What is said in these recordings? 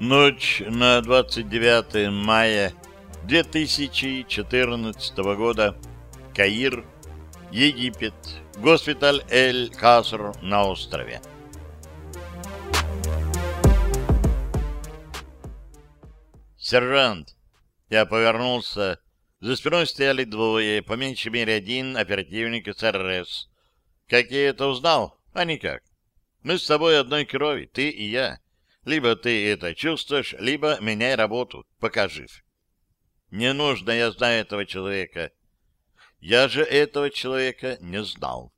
Ночь на 29 мая 2014 года. Каир, Египет. Госпиталь Эль-Каср на острове. Сержант. Я повернулся. За спиной стояли двое, по меньшей мере один оперативник из РС. Как я это узнал? А никак. Мы с тобой одной крови, ты и я. Либо ты это чувствуешь, либо меняй работу, пока жив. Не нужно, я знаю этого человека. Я же этого человека не знал.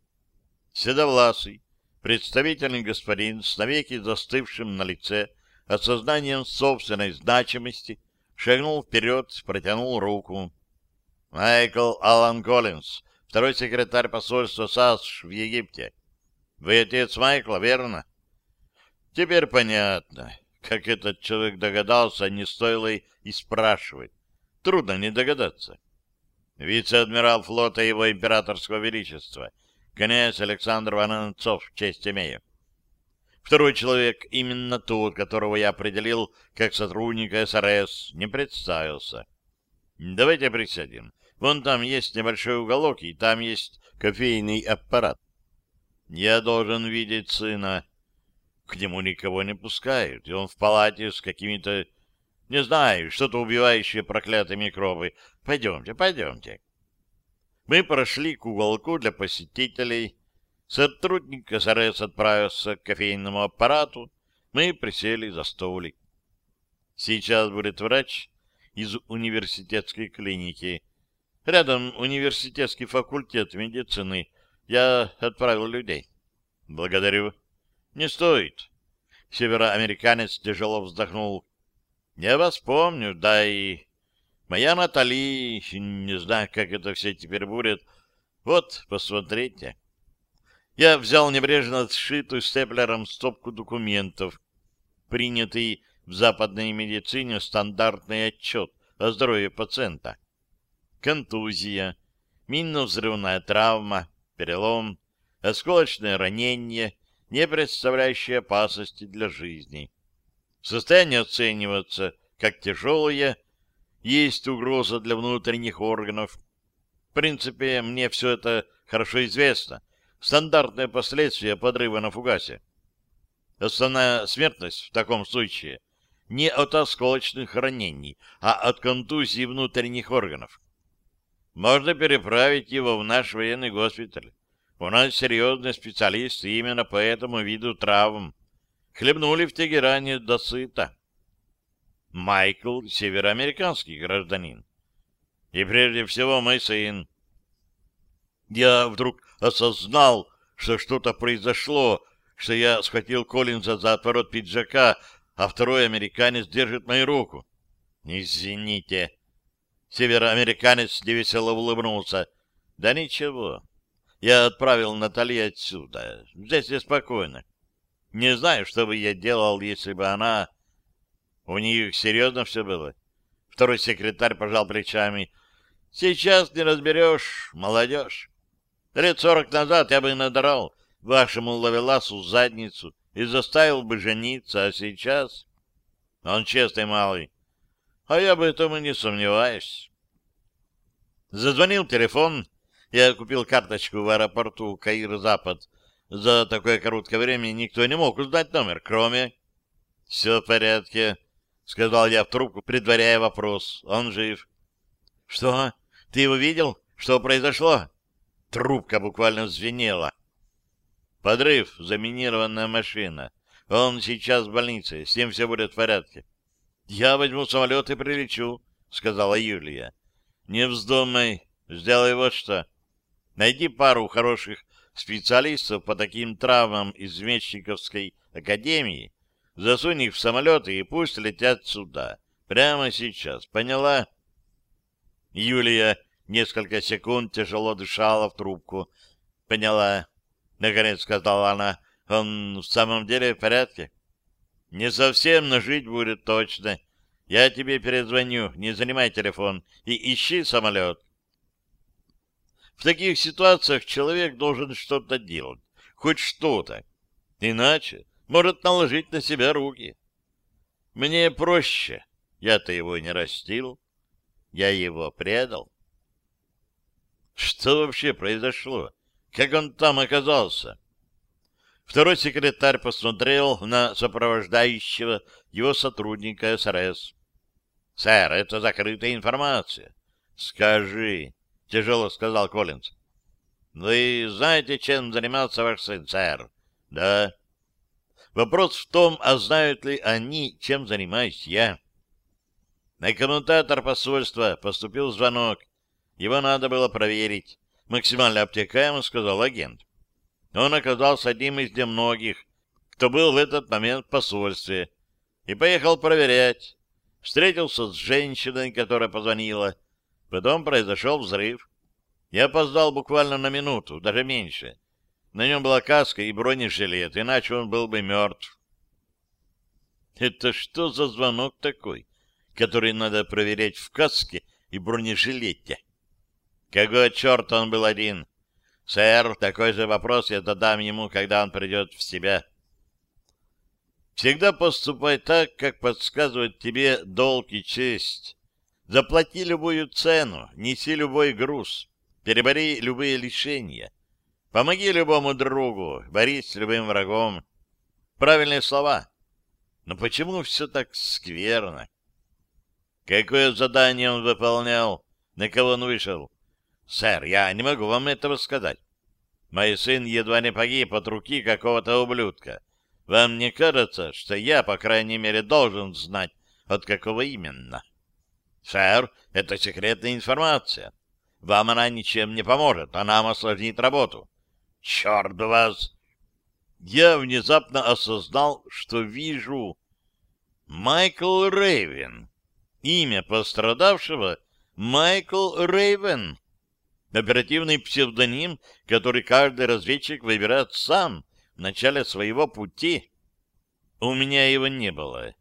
Седовласый, представительный господин с навеки застывшим на лице, осознанием собственной значимости, шагнул вперед, протянул руку. Майкл Аллан Коллинз, второй секретарь посольства САСШ в Египте. Вы отец Майкла, верно? Теперь понятно, как этот человек догадался, не стоило и спрашивать. Трудно не догадаться. Вице-адмирал флота его императорского величества, князь Александр Вананцов, честь имею. Второй человек, именно тот, которого я определил как сотрудника СРС, не представился. Давайте присядем. Вон там есть небольшой уголок, и там есть кофейный аппарат. Я должен видеть сына, к нему никого не пускают, и он в палате с какими-то, не знаю, что-то убивающие проклятые микробы. Пойдемте, пойдемте. Мы прошли к уголку для посетителей. Сотрудник СРС отправился к кофейному аппарату. Мы присели за столик. Сейчас будет врач из университетской клиники. Рядом университетский факультет медицины. Я отправил людей. Благодарю. Не стоит. Североамериканец тяжело вздохнул. Я вас помню, да и... Моя Натали, не знаю, как это все теперь будет. Вот, посмотрите. Я взял небрежно сшитую степлером стопку документов, принятый в западной медицине стандартный отчет о здоровье пациента. Контузия, минно-взрывная травма, перелом, осколочное ранение, не представляющие опасности для жизни. Состояние оценивается как тяжелое, есть угроза для внутренних органов. В принципе, мне все это хорошо известно. Стандартные последствия подрыва на фугасе. Основная смертность в таком случае не от осколочных ранений, а от контузии внутренних органов. Можно переправить его в наш военный госпиталь. У нас серьезные специалисты именно по этому виду травм. Хлебнули в Тегеране до сыта. Майкл — североамериканский гражданин. И прежде всего мой сын. Я вдруг осознал, что что-то произошло, что я схватил Коллинза за отворот пиджака, а второй американец держит мою руку. Извините. Североамериканец невесело улыбнулся. Да ничего. Я отправил Натали отсюда. Здесь неспокойно. Не знаю, что бы я делал, если бы она... У них серьезно все было. Второй секретарь пожал плечами. Сейчас не разберешь, молодежь. Лет сорок назад я бы надрал вашему лавеласу задницу и заставил бы жениться, а сейчас... Он честный малый. А я бы этом и не сомневаюсь. Зазвонил телефон, я купил карточку в аэропорту Каир-Запад. За такое короткое время никто не мог узнать номер, кроме... — Все в порядке, — сказал я в трубку, предваряя вопрос. Он жив. — Что? Ты его видел? Что произошло? Трубка буквально звенела. Подрыв, заминированная машина. Он сейчас в больнице, с ним все будет в порядке. — Я возьму самолет и прилечу, — сказала Юлия. — Не вздумай, сделай вот что. Найди пару хороших специалистов по таким травмам из Мечниковской академии, засунь их в самолеты и пусть летят сюда. Прямо сейчас. Поняла? Юлия несколько секунд тяжело дышала в трубку. Поняла. Наконец сказала она. Он в самом деле в порядке? Не совсем, но жить будет точно. Я тебе перезвоню, не занимай телефон и ищи самолет. В таких ситуациях человек должен что-то делать, хоть что-то. Иначе может наложить на себя руки. Мне проще. Я-то его не растил. Я его предал. Что вообще произошло? Как он там оказался? Второй секретарь посмотрел на сопровождающего его сотрудника СРС. — Сэр, это закрытая информация. — Скажи, — тяжело сказал Коллинз. — Вы знаете, чем занимался ваш сын, сэр? — Да. Вопрос в том, а знают ли они, чем занимаюсь я. На коммутатор посольства поступил звонок. Его надо было проверить. Максимально обтекаемо сказал агент. Он оказался одним из немногих, кто был в этот момент в посольстве, и поехал проверять. Встретился с женщиной, которая позвонила. Потом произошел взрыв. Я опоздал буквально на минуту, даже меньше. На нем была каска и бронежилет, иначе он был бы мертв. Это что за звонок такой, который надо проверять в каске и бронежилете? Какого черта он был один? Сэр, такой же вопрос я задам ему, когда он придет в себя. Всегда поступай так, как подсказывает тебе долг и честь. Заплати любую цену, неси любой груз, перебори любые лишения. Помоги любому другу, борись с любым врагом. Правильные слова. Но почему все так скверно? Какое задание он выполнял? На кого он вышел? Сэр, я не могу вам этого сказать. Мой сын едва не погиб от руки какого-то ублюдка. Вам не кажется, что я, по крайней мере, должен знать, от какого именно? Сэр, это секретная информация. Вам она ничем не поможет, а нам осложнит работу. Черт вас! Я внезапно осознал, что вижу Майкл Рейвен. Имя пострадавшего — Майкл Рейвен. Оперативный псевдоним, который каждый разведчик выбирает сам в начале своего пути. У меня его не было.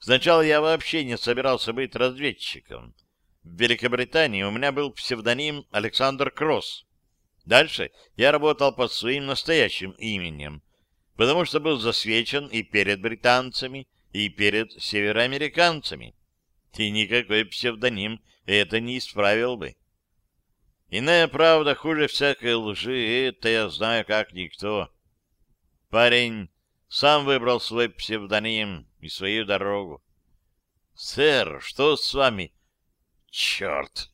Сначала я вообще не собирался быть разведчиком. В Великобритании у меня был псевдоним Александр Кросс. Дальше я работал под своим настоящим именем, потому что был засвечен и перед британцами, и перед североамериканцами. И никакой псевдоним это не исправил бы. Иная правда хуже всякой лжи, это я знаю как никто. Парень сам выбрал свой псевдоним и свою дорогу. — Сэр, что с вами? — Черт!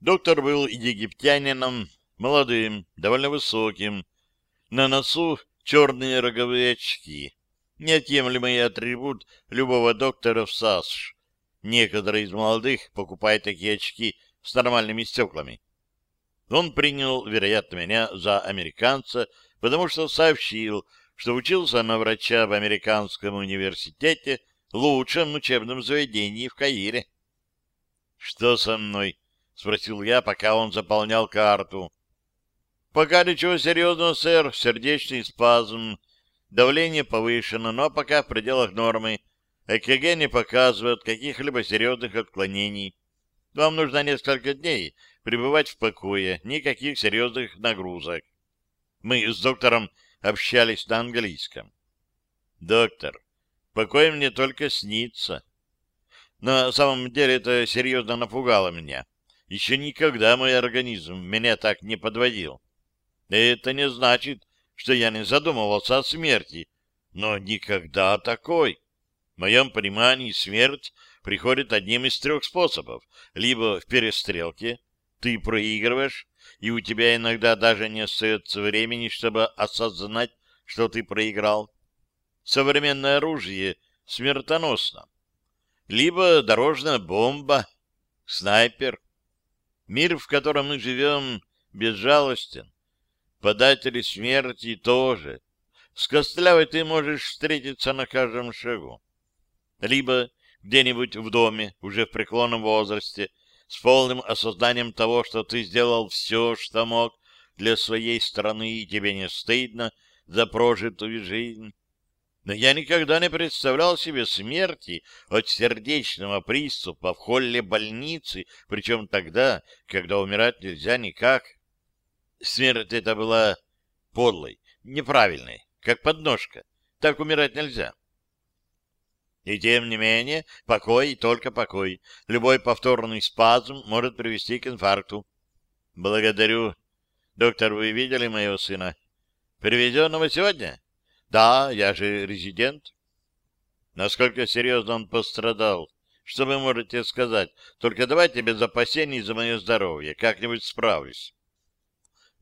Доктор был египтянином, молодым, довольно высоким. На носу черные роговые очки. Неотъемлемый атрибут любого доктора в САСШ. Некоторые из молодых покупают такие очки с нормальными стеклами. Он принял, вероятно, меня за американца, потому что сообщил, что учился на врача в американском университете, лучшем учебном заведении в Каире. Что со мной? — спросил я, пока он заполнял карту. — Пока ничего серьезного, сэр. Сердечный спазм. Давление повышено, но пока в пределах нормы. ЭКГ не показывает каких-либо серьезных отклонений. Вам нужно несколько дней пребывать в покое, никаких серьезных нагрузок. Мы с доктором общались на английском. Доктор, покой мне только снится. На самом деле это серьезно напугало меня. Еще никогда мой организм меня так не подводил. Это не значит, что я не задумывался о смерти, но никогда такой. В моем понимании смерть приходит одним из трех способов. Либо в перестрелке ты проигрываешь, и у тебя иногда даже не остается времени, чтобы осознать, что ты проиграл. Современное оружие смертоносно. Либо дорожная бомба, снайпер, Мир, в котором мы живем, безжалостен. Податели смерти тоже. С Костлявой ты можешь встретиться на каждом шагу. Либо где-нибудь в доме, уже в преклонном возрасте, с полным осознанием того, что ты сделал все, что мог для своей страны, и тебе не стыдно за прожитую жизнь. Но я никогда не представлял себе смерти от сердечного приступа в холле больницы, причем тогда, когда умирать нельзя никак. Смерть эта была подлой, неправильной, как подножка. Так умирать нельзя. И тем не менее, покой и только покой. Любой повторный спазм может привести к инфаркту. Благодарю. Доктор, вы видели моего сына? Привезенного сегодня? Да, я же резидент. Насколько серьезно он пострадал? Что вы можете сказать? Только давайте без опасений за мое здоровье. Как-нибудь справлюсь.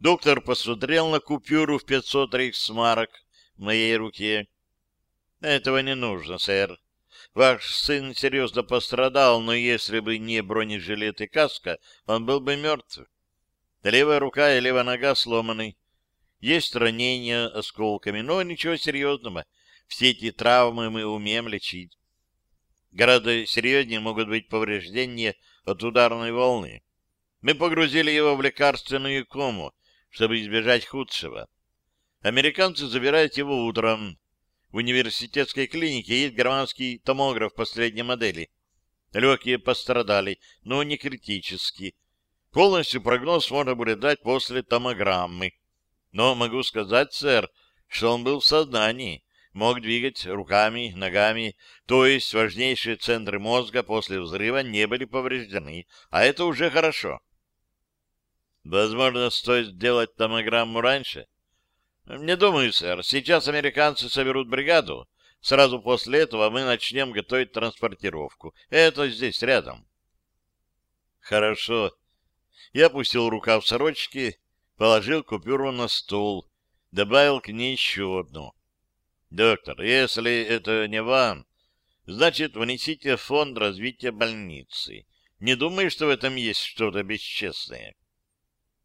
Доктор посмотрел на купюру в 500 рейхсмарок в моей руке. Этого не нужно, сэр. Ваш сын серьезно пострадал, но если бы не бронежилет и каска, он был бы мертв. Левая рука и левая нога сломаны. Есть ранения осколками, но ничего серьезного. Все эти травмы мы умеем лечить. Гораздо серьезнее могут быть повреждения от ударной волны. Мы погрузили его в лекарственную кому, чтобы избежать худшего. Американцы забирают его утром. В университетской клинике есть германский томограф последней модели. Легкие пострадали, но не критически. Полностью прогноз можно будет дать после томограммы. Но могу сказать, сэр, что он был в сознании, мог двигать руками, ногами, то есть важнейшие центры мозга после взрыва не были повреждены, а это уже хорошо. Возможно, стоит сделать томограмму раньше? Не думаю, сэр. Сейчас американцы соберут бригаду. Сразу после этого мы начнем готовить транспортировку. Это здесь, рядом. Хорошо. Я опустил рукав сорочки положил купюру на стол, добавил к ней еще одну. «Доктор, если это не вам, значит, внесите в фонд развития больницы. Не думаю, что в этом есть что-то бесчестное».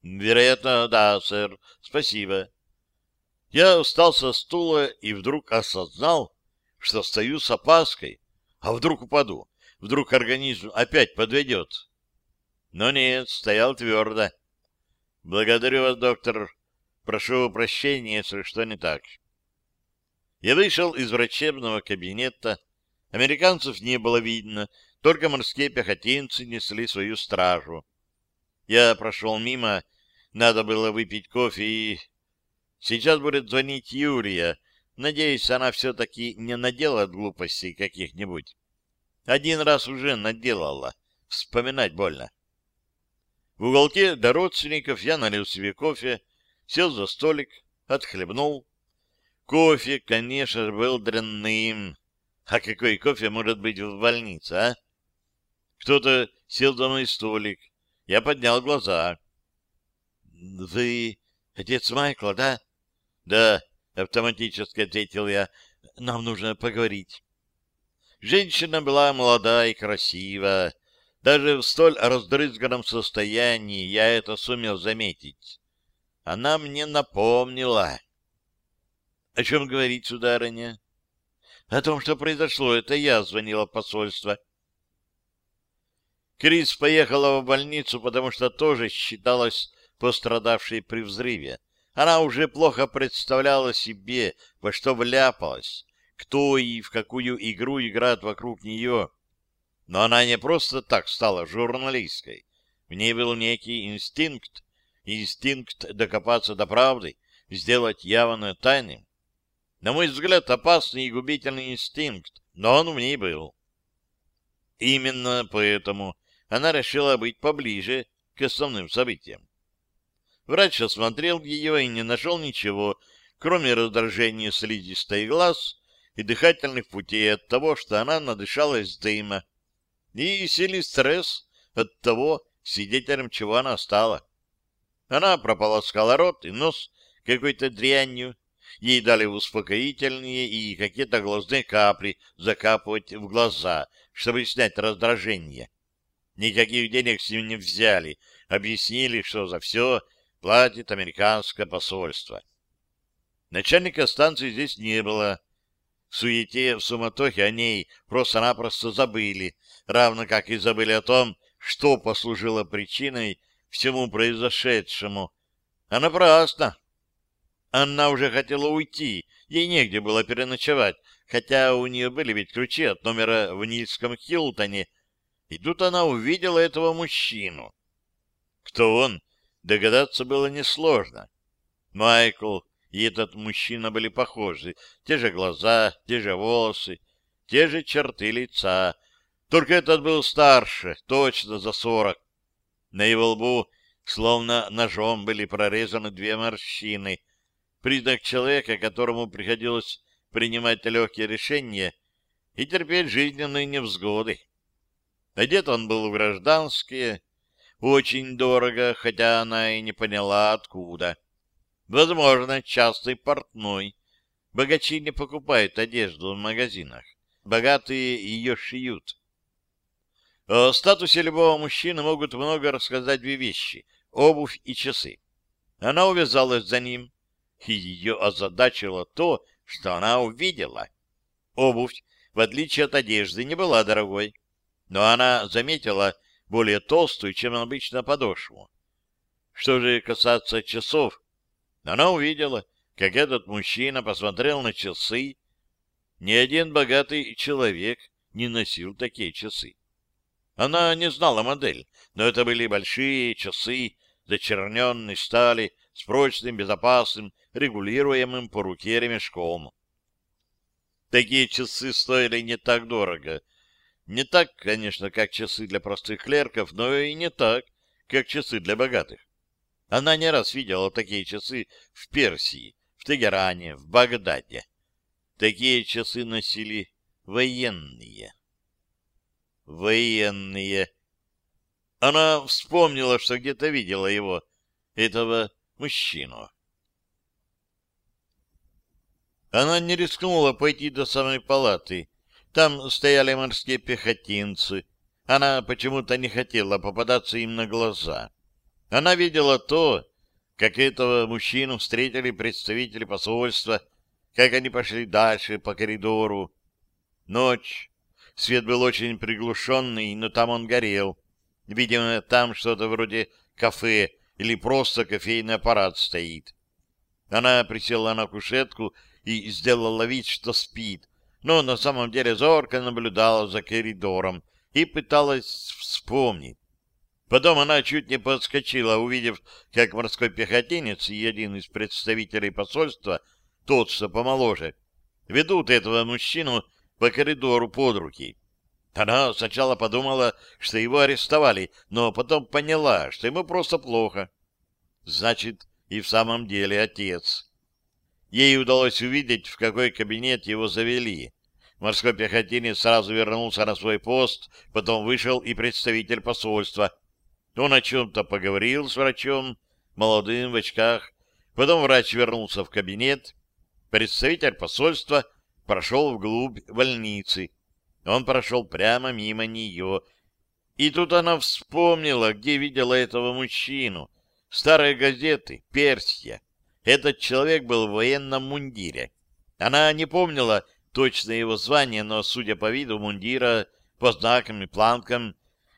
«Вероятно, да, сэр. Спасибо». Я встал со стула и вдруг осознал, что стою с опаской. А вдруг упаду? Вдруг организм опять подведет? Но нет, стоял твердо. Благодарю вас, доктор. Прошу прощения, если что не так. Я вышел из врачебного кабинета. Американцев не было видно, только морские пехотинцы несли свою стражу. Я прошел мимо, надо было выпить кофе и... Сейчас будет звонить Юлия. Надеюсь, она все-таки не наделает глупостей каких-нибудь. Один раз уже наделала. Вспоминать больно. В уголке до родственников я налил себе кофе, сел за столик, отхлебнул. Кофе, конечно, был дрянным. А какой кофе может быть в больнице, а? Кто-то сел за мой столик. Я поднял глаза. — Вы отец Майкла, да? — Да, — автоматически ответил я. — Нам нужно поговорить. Женщина была молода и красива, даже в столь раздрызганном состоянии я это сумел заметить. Она мне напомнила. — О чем говорить, сударыня? — О том, что произошло. Это я звонила в посольство. Крис поехала в больницу, потому что тоже считалась пострадавшей при взрыве. Она уже плохо представляла себе, во что вляпалась, кто и в какую игру играет вокруг нее. Но она не просто так стала журналисткой. В ней был некий инстинкт, инстинкт докопаться до правды, сделать явно тайным. На мой взгляд, опасный и губительный инстинкт, но он в ней был. Именно поэтому она решила быть поближе к основным событиям. Врач осмотрел ее и не нашел ничего, кроме раздражения слизистой глаз и дыхательных путей от того, что она надышалась дыма, и сильный стресс от того, свидетелем чего она стала. Она прополоскала рот и нос какой-то дрянью, ей дали успокоительные и какие-то глазные капли закапывать в глаза, чтобы снять раздражение. Никаких денег с ним не взяли, объяснили, что за все платит американское посольство. Начальника станции здесь не было, в суете, в суматохе о ней просто-напросто забыли, равно как и забыли о том, что послужило причиной всему произошедшему. А напрасно. Она уже хотела уйти Ей негде было переночевать, хотя у нее были ведь ключи от номера в Нильском Хилтоне, и тут она увидела этого мужчину. Кто он, догадаться было несложно. Майкл и этот мужчина были похожи. Те же глаза, те же волосы, те же черты лица. Только этот был старше, точно за сорок. На его лбу словно ножом были прорезаны две морщины. Признак человека, которому приходилось принимать легкие решения и терпеть жизненные невзгоды. Одет он был в гражданские, очень дорого, хотя она и не поняла, откуда. Возможно, частый портной. Богачи не покупают одежду в магазинах. Богатые ее шьют. О статусе любого мужчины могут много рассказать две вещи — обувь и часы. Она увязалась за ним, и ее озадачило то, что она увидела. Обувь, в отличие от одежды, не была дорогой но она заметила более толстую, чем обычно, подошву. Что же касается часов, она увидела, как этот мужчина посмотрел на часы. Ни один богатый человек не носил такие часы. Она не знала модель, но это были большие часы, зачерненной стали, с прочным, безопасным, регулируемым по руке ремешком. Такие часы стоили не так дорого, не так, конечно, как часы для простых клерков, но и не так, как часы для богатых. Она не раз видела такие часы в Персии, в Тегеране, в Багдаде. Такие часы носили военные. Военные. Она вспомнила, что где-то видела его, этого мужчину. Она не рискнула пойти до самой палаты, там стояли морские пехотинцы. Она почему-то не хотела попадаться им на глаза. Она видела то, как этого мужчину встретили представители посольства, как они пошли дальше по коридору. Ночь. Свет был очень приглушенный, но там он горел. Видимо, там что-то вроде кафе или просто кофейный аппарат стоит. Она присела на кушетку и сделала вид, что спит, но на самом деле зорко наблюдала за коридором и пыталась вспомнить. Потом она чуть не подскочила, увидев, как морской пехотинец и один из представителей посольства, тот, что помоложе, ведут этого мужчину по коридору под руки. Она сначала подумала, что его арестовали, но потом поняла, что ему просто плохо. Значит, и в самом деле отец. Ей удалось увидеть, в какой кабинет его завели. Морской пехотинец сразу вернулся на свой пост, потом вышел и представитель посольства. Он о чем-то поговорил с врачом, молодым в очках. Потом врач вернулся в кабинет. Представитель посольства прошел вглубь больницы. Он прошел прямо мимо нее. И тут она вспомнила, где видела этого мужчину. Старые газеты, Персия. Этот человек был в военном мундире. Она не помнила точно его звание, но, судя по виду мундира, по знакам и планкам,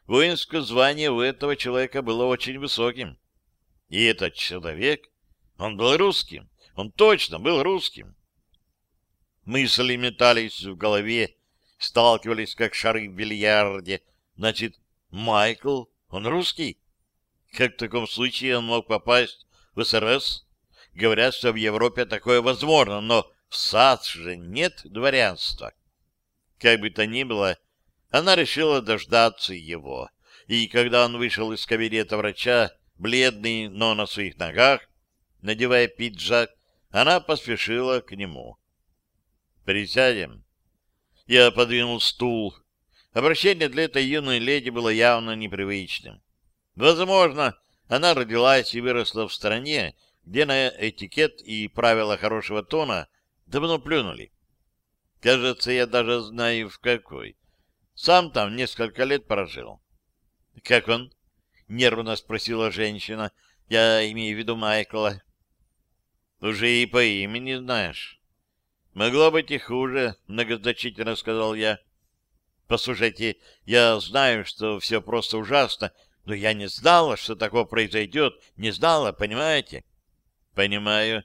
воинское звание у этого человека было очень высоким. И этот человек, он был русским, он точно был русским. Мысли метались в голове, сталкивались, как шары в бильярде. Значит, Майкл, он русский? Как в таком случае он мог попасть в СРС? Говорят, что в Европе такое возможно, но в САД же нет дворянства. Как бы то ни было, она решила дождаться его. И когда он вышел из кабинета врача, бледный, но на своих ногах, надевая пиджак, она поспешила к нему. «Присядем». Я подвинул стул. Обращение для этой юной леди было явно непривычным. Возможно, она родилась и выросла в стране, где на этикет и правила хорошего тона давно плюнули. Кажется, я даже знаю, в какой. Сам там несколько лет прожил. — Как он? — нервно спросила женщина. — Я имею в виду Майкла. — Уже и по имени знаешь. — Могло быть и хуже, — многозначительно сказал я. — Послушайте, я знаю, что все просто ужасно, но я не знала, что такое произойдет. Не знала, понимаете? — Понимаю.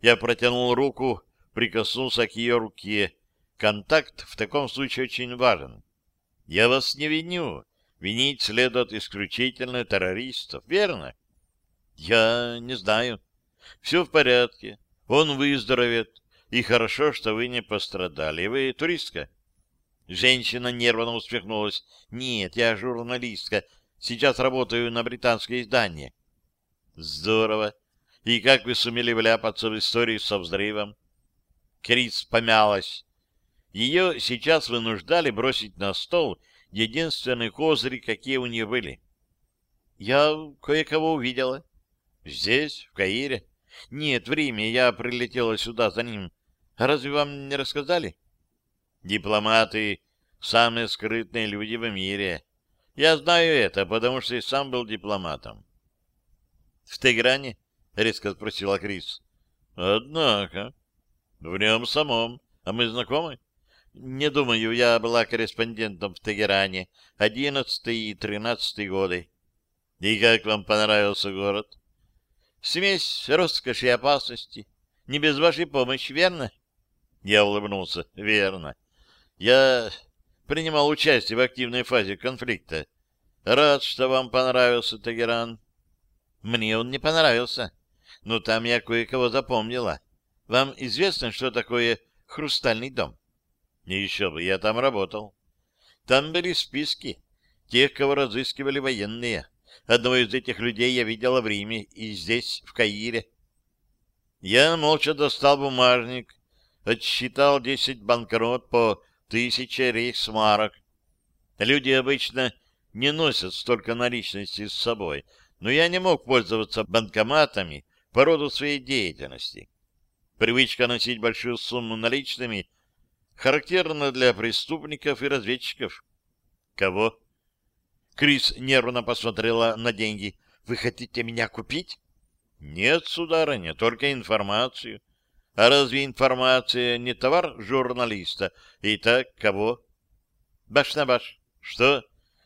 Я протянул руку, прикоснулся к ее руке. Контакт в таком случае очень важен. Я вас не виню. Винить следует исключительно террористов, верно? Я не знаю. Все в порядке. Он выздоровеет. И хорошо, что вы не пострадали. Вы туристка? Женщина нервно усмехнулась. Нет, я журналистка. Сейчас работаю на британское издание. Здорово. И как вы сумели вляпаться в историю со взрывом? Крис помялась. Ее сейчас вынуждали бросить на стол единственные козыри, какие у нее были. Я кое-кого увидела. Здесь, в Каире. Нет, в Риме. Я прилетела сюда за ним. Разве вам не рассказали? Дипломаты — самые скрытные люди в мире. Я знаю это, потому что и сам был дипломатом. — В Тегране? — резко спросила Крис. — Однако. В нем самом. А мы знакомы? Не думаю, я была корреспондентом в Тегеране одиннадцатый и тринадцатый годы. И как вам понравился город? Смесь роскоши и опасности. Не без вашей помощи, верно? Я улыбнулся. Верно. Я принимал участие в активной фазе конфликта. Рад, что вам понравился Тегеран. Мне он не понравился, но там я кое-кого запомнила. Вам известно, что такое хрустальный дом? Не еще бы, я там работал. Там были списки тех, кого разыскивали военные. Одного из этих людей я видела в Риме и здесь, в Каире. Я молча достал бумажник, отсчитал десять банкнот по тысяче рейхсмарок. Люди обычно не носят столько наличности с собой, но я не мог пользоваться банкоматами по роду своей деятельности. Привычка носить большую сумму наличными характерно для преступников и разведчиков. Кого? Крис нервно посмотрела на деньги. Вы хотите меня купить? Нет, сударыня, только информацию. А разве информация не товар журналиста? Итак, кого? Баш на баш. Что?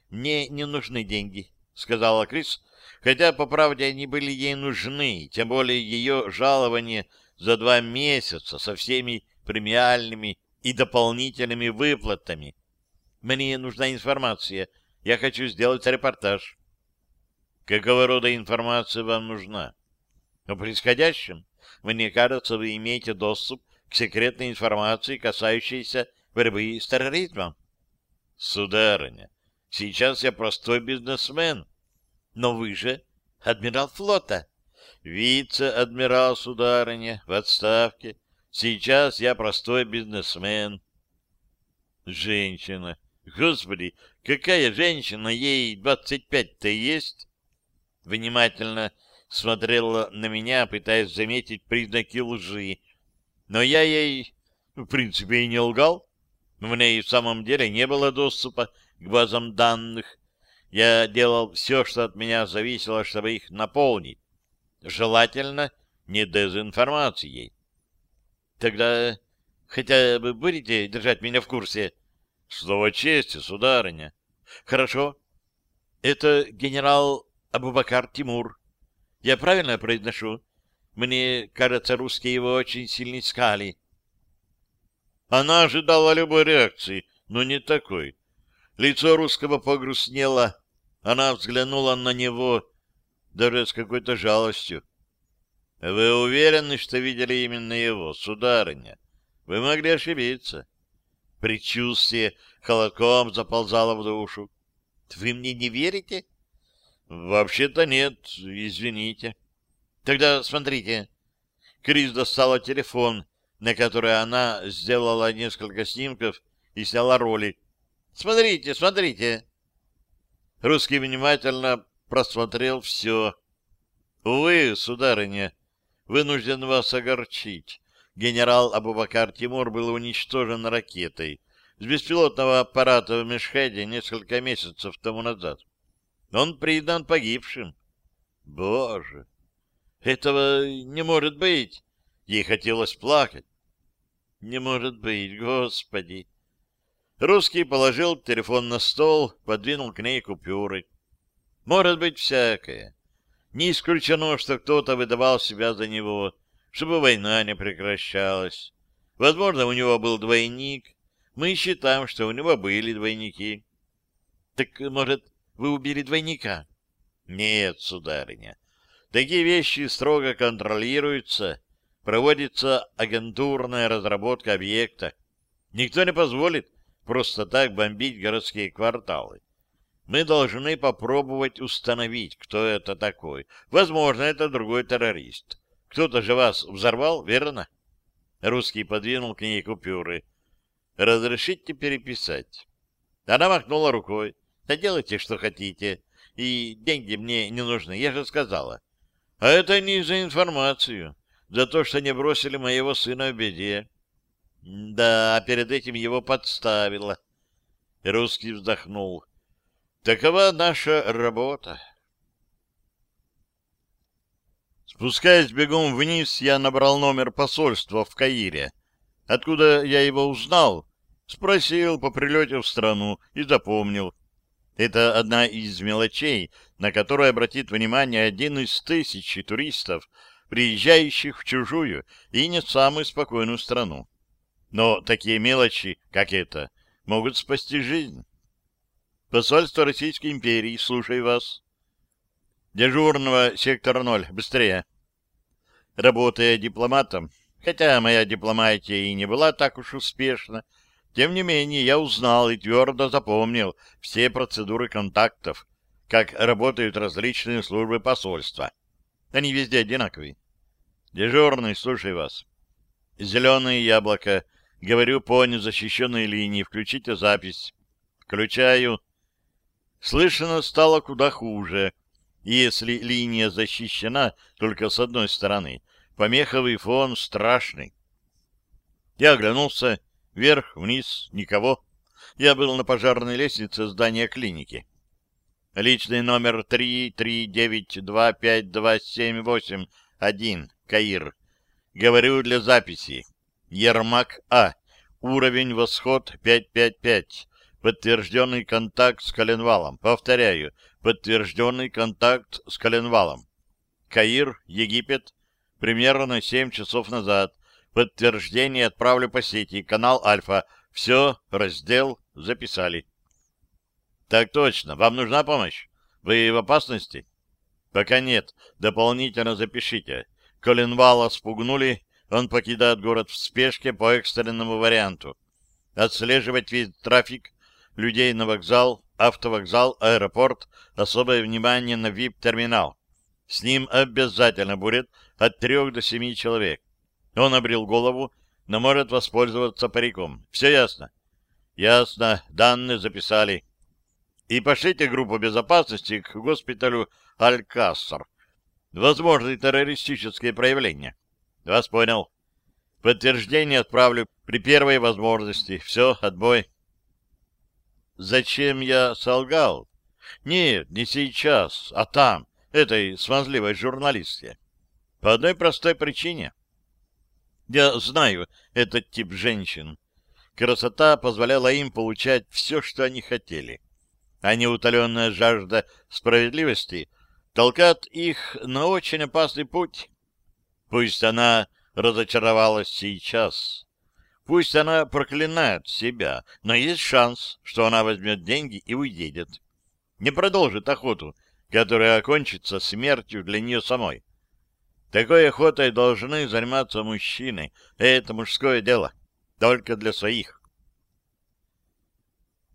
Мне не нужны деньги, сказала Крис, хотя, по правде, они были ей нужны, тем более ее жалование за два месяца со всеми премиальными и дополнительными выплатами. Мне нужна информация. Я хочу сделать репортаж. Какого рода информация вам нужна? О происходящем? Мне кажется, вы имеете доступ к секретной информации, касающейся борьбы с терроризмом. Сударыня, сейчас я простой бизнесмен. Но вы же адмирал флота. Вице-адмирал, сударыня, в отставке. Сейчас я простой бизнесмен. Женщина. Господи, какая женщина? Ей двадцать пять-то есть? Внимательно смотрела на меня, пытаясь заметить признаки лжи. Но я ей, в принципе, и не лгал. У меня и в самом деле не было доступа к базам данных. Я делал все, что от меня зависело, чтобы их наполнить. Желательно не дезинформацией. Тогда хотя бы будете держать меня в курсе? Слово чести, сударыня. Хорошо. Это генерал Абубакар Тимур. Я правильно произношу? Мне кажется, русские его очень сильно искали. Она ожидала любой реакции, но не такой. Лицо русского погрустнело. Она взглянула на него даже с какой-то жалостью. Вы уверены, что видели именно его, сударыня? Вы могли ошибиться. Предчувствие холодком заползало в душу. Вы мне не верите? Вообще-то нет, извините. Тогда смотрите. Крис достала телефон, на который она сделала несколько снимков и сняла роли. Смотрите, смотрите. Русский внимательно просмотрел все. Увы, сударыня, вынужден вас огорчить. Генерал Абубакар Тимур был уничтожен ракетой с беспилотного аппарата в Мешхеде несколько месяцев тому назад. Он признан погибшим. Боже! Этого не может быть! Ей хотелось плакать. Не может быть, господи! Русский положил телефон на стол, подвинул к ней купюры. Может быть всякое. Не исключено, что кто-то выдавал себя за него, чтобы война не прекращалась. Возможно, у него был двойник. Мы считаем, что у него были двойники. Так, может, вы убили двойника? Нет, сударыня. Такие вещи строго контролируются. Проводится агентурная разработка объекта. Никто не позволит просто так бомбить городские кварталы. Мы должны попробовать установить, кто это такой. Возможно, это другой террорист. Кто-то же вас взорвал, верно? Русский подвинул к ней купюры. Разрешите переписать. Она махнула рукой. Да делайте, что хотите. И деньги мне не нужны, я же сказала. А это не за информацию, за то, что не бросили моего сына в беде. Да, перед этим его подставила. Русский вздохнул. Такова наша работа. Спускаясь бегом вниз, я набрал номер посольства в Каире. Откуда я его узнал? Спросил по прилете в страну и запомнил. Это одна из мелочей, на которую обратит внимание один из тысячи туристов, приезжающих в чужую и не самую спокойную страну. Но такие мелочи, как это, могут спасти жизнь. Посольство Российской империи, слушай вас. Дежурного сектор 0, быстрее. Работая дипломатом, хотя моя дипломатия и не была так уж успешна, тем не менее, я узнал и твердо запомнил все процедуры контактов, как работают различные службы посольства. Они везде одинаковые. Дежурный, слушай вас. Зеленое яблоко. Говорю по незащищенной линии. Включите запись. Включаю. Слышно стало куда хуже. Если линия защищена только с одной стороны, помеховый фон страшный. Я оглянулся Вверх, вниз, никого. Я был на пожарной лестнице здания клиники. Личный номер 339252781, Каир. Говорю для записи. Ермак А. Уровень восход 555. Подтвержденный контакт с коленвалом. Повторяю, подтвержденный контакт с коленвалом. Каир, Египет. Примерно 7 часов назад. Подтверждение отправлю по сети. Канал Альфа. Все, раздел, записали. Так точно. Вам нужна помощь? Вы в опасности? Пока нет. Дополнительно запишите. Коленвала спугнули. Он покидает город в спешке по экстренному варианту. Отслеживать весь трафик, людей на вокзал, автовокзал, аэропорт, особое внимание на VIP-терминал. С ним обязательно будет от трех до семи человек. Он обрел голову, но может воспользоваться париком. Все ясно? Ясно. Данные записали. И пошлите группу безопасности к госпиталю Аль-Кассар. Возможны террористические проявления. Вас понял. Подтверждение отправлю при первой возможности. Все, отбой. Зачем я солгал? Нет, не сейчас, а там, этой смазливой журналистке. По одной простой причине. Я знаю этот тип женщин. Красота позволяла им получать все, что они хотели. А неутоленная жажда справедливости толкает их на очень опасный путь. Пусть она разочаровалась сейчас. Пусть она проклинает себя, но есть шанс, что она возьмет деньги и уедет. Не продолжит охоту, которая окончится смертью для нее самой. Такой охотой должны заниматься мужчины. Это мужское дело. Только для своих.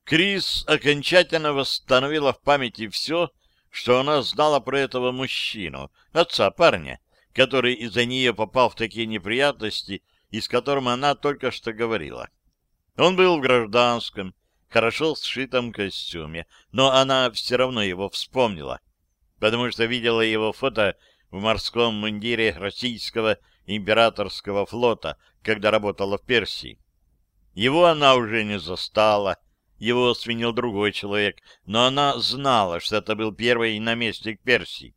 Крис окончательно восстановила в памяти все, что она знала про этого мужчину, отца парня, который из-за нее попал в такие неприятности, из которым она только что говорила. Он был в гражданском, хорошо сшитом костюме, но она все равно его вспомнила, потому что видела его фото в морском мундире российского императорского флота, когда работала в Персии. Его она уже не застала, его сменил другой человек, но она знала, что это был первый наместник Персии.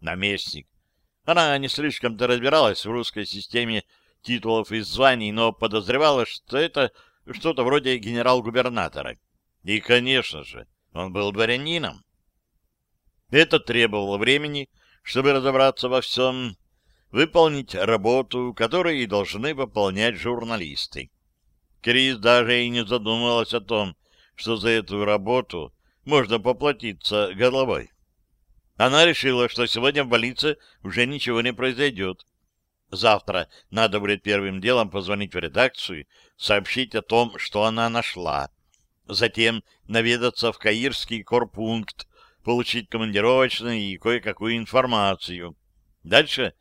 Наместник. Она не слишком-то разбиралась в русской системе титулов и званий, но подозревала, что это что-то вроде генерал-губернатора. И, конечно же, он был дворянином. Это требовало времени, чтобы разобраться во всем. выполнить работу, которую и должны выполнять журналисты. Крис даже и не задумывалась о том, что за эту работу можно поплатиться головой. Она решила, что сегодня в больнице уже ничего не произойдет. Завтра надо будет первым делом позвонить в редакцию, сообщить о том, что она нашла. Затем наведаться в Каирский корпункт, получить командировочную и кое-какую информацию. Дальше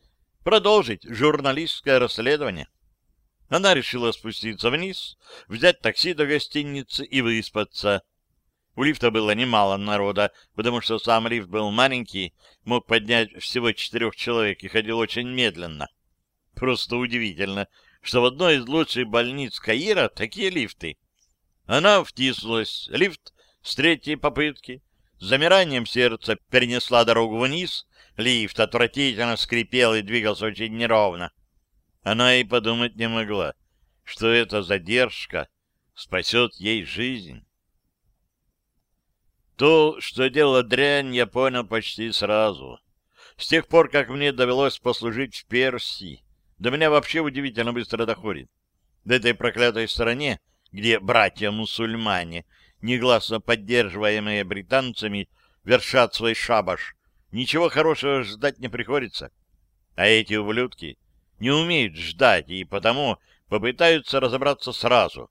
продолжить журналистское расследование. Она решила спуститься вниз, взять такси до гостиницы и выспаться. У лифта было немало народа, потому что сам лифт был маленький, мог поднять всего четырех человек и ходил очень медленно. Просто удивительно, что в одной из лучших больниц Каира такие лифты. Она втиснулась, лифт с третьей попытки, с замиранием сердца перенесла дорогу вниз, лифт отвратительно скрипел и двигался очень неровно. Она и подумать не могла, что эта задержка спасет ей жизнь. То, что дело дрянь, я понял почти сразу. С тех пор, как мне довелось послужить в Персии, до меня вообще удивительно быстро доходит. В этой проклятой стране, где братья-мусульмане, негласно поддерживаемые британцами, вершат свой шабаш, ничего хорошего ждать не приходится. А эти ублюдки не умеют ждать и потому попытаются разобраться сразу,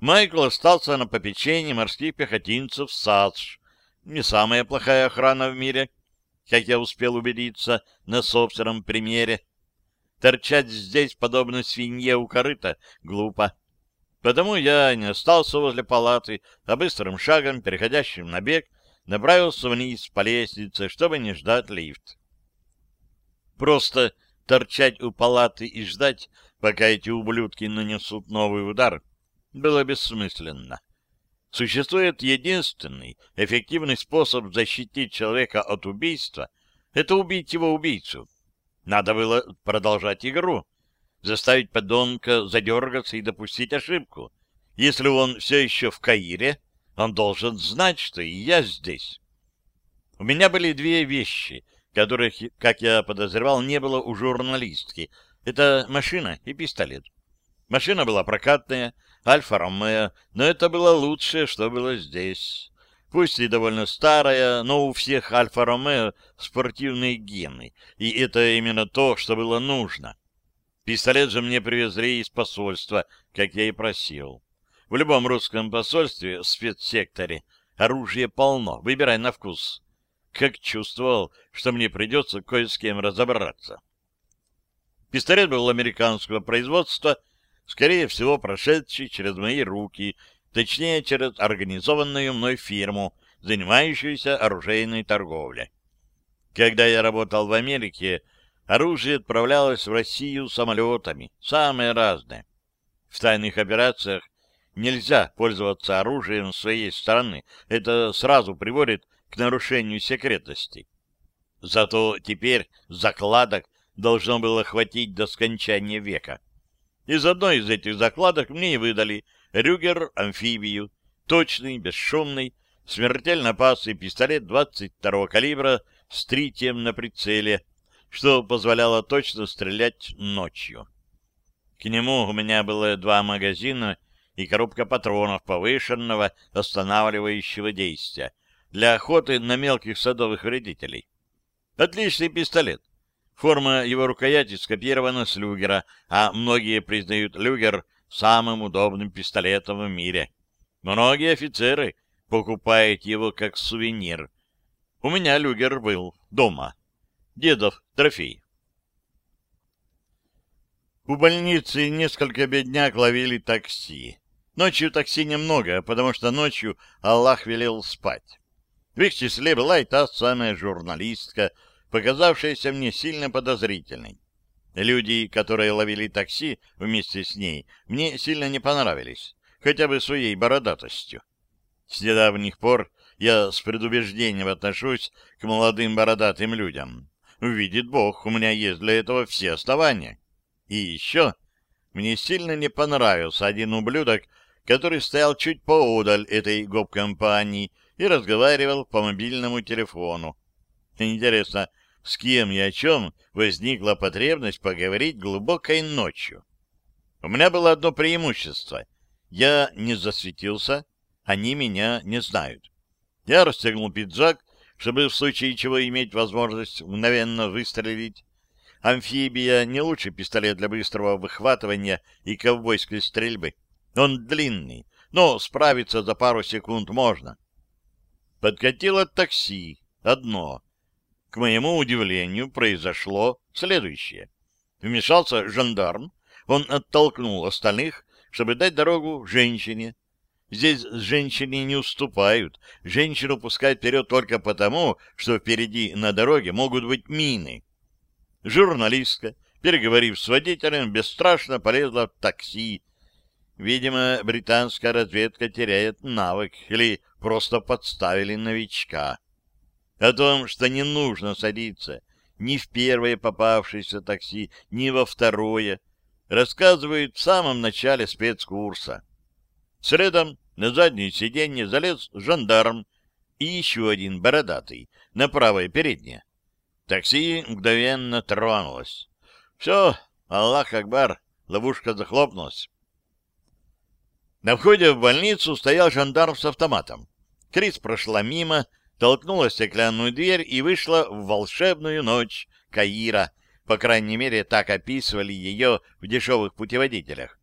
Майкл остался на попечении морских пехотинцев САДЖ. Не самая плохая охрана в мире, как я успел убедиться на собственном примере. Торчать здесь, подобно свинье у корыта, глупо. Потому я не остался возле палаты, а быстрым шагом, переходящим на бег, направился вниз по лестнице, чтобы не ждать лифт. Просто торчать у палаты и ждать, пока эти ублюдки нанесут новый удар, было бессмысленно. Существует единственный эффективный способ защитить человека от убийства — это убить его убийцу. Надо было продолжать игру, заставить подонка задергаться и допустить ошибку. Если он все еще в Каире, он должен знать, что и я здесь. У меня были две вещи, которых, как я подозревал, не было у журналистки. Это машина и пистолет. Машина была прокатная, Альфа-Ромео, но это было лучшее, что было здесь. Пусть и довольно старая, но у всех Альфа-Ромео спортивные гены, и это именно то, что было нужно. Пистолет же мне привезли из посольства, как я и просил. В любом русском посольстве в спецсекторе оружие полно, выбирай на вкус. Как чувствовал, что мне придется кое с кем разобраться. Пистолет был американского производства, скорее всего, прошедший через мои руки, точнее, через организованную мной фирму, занимающуюся оружейной торговлей. Когда я работал в Америке, оружие отправлялось в Россию самолетами, самые разные. В тайных операциях нельзя пользоваться оружием своей страны, это сразу приводит к нарушению секретности. Зато теперь закладок должно было хватить до скончания века. Из одной из этих закладок мне и выдали Рюгер-амфибию, точный, бесшумный, смертельно опасный пистолет 22-го калибра с тритием на прицеле, что позволяло точно стрелять ночью. К нему у меня было два магазина и коробка патронов повышенного останавливающего действия для охоты на мелких садовых вредителей. Отличный пистолет, Форма его рукояти скопирована с люгера, а многие признают люгер самым удобным пистолетом в мире. Многие офицеры покупают его как сувенир. У меня люгер был дома. Дедов трофей. У больницы несколько бедняк ловили такси. Ночью такси немного, потому что ночью Аллах велел спать. В их числе была и та самая журналистка, показавшаяся мне сильно подозрительной. Люди, которые ловили такси вместе с ней, мне сильно не понравились, хотя бы своей бородатостью. С недавних пор я с предубеждением отношусь к молодым бородатым людям. Увидит Бог, у меня есть для этого все основания. И еще мне сильно не понравился один ублюдок, который стоял чуть поодаль этой гоп-компании и разговаривал по мобильному телефону. Интересно, с кем и о чем возникла потребность поговорить глубокой ночью. У меня было одно преимущество. Я не засветился, они меня не знают. Я расстегнул пиджак, чтобы в случае чего иметь возможность мгновенно выстрелить. Амфибия не лучший пистолет для быстрого выхватывания и ковбойской стрельбы. Он длинный, но справиться за пару секунд можно. Подкатило такси. Одно. К моему удивлению, произошло следующее. Вмешался жандарм, он оттолкнул остальных, чтобы дать дорогу женщине. Здесь женщине не уступают. Женщину пускают вперед только потому, что впереди на дороге могут быть мины. Журналистка, переговорив с водителем, бесстрашно полезла в такси. Видимо, британская разведка теряет навык или просто подставили новичка. О том, что не нужно садиться ни в первое попавшееся такси, ни во второе, рассказывают в самом начале спецкурса. Следом на заднее сиденье залез жандарм и еще один бородатый на правое переднее. Такси мгновенно тронулось. Все, Аллах Акбар, ловушка захлопнулась. На входе в больницу стоял жандарм с автоматом. Крис прошла мимо, толкнула стеклянную дверь и вышла в волшебную ночь Каира, по крайней мере, так описывали ее в дешевых путеводителях.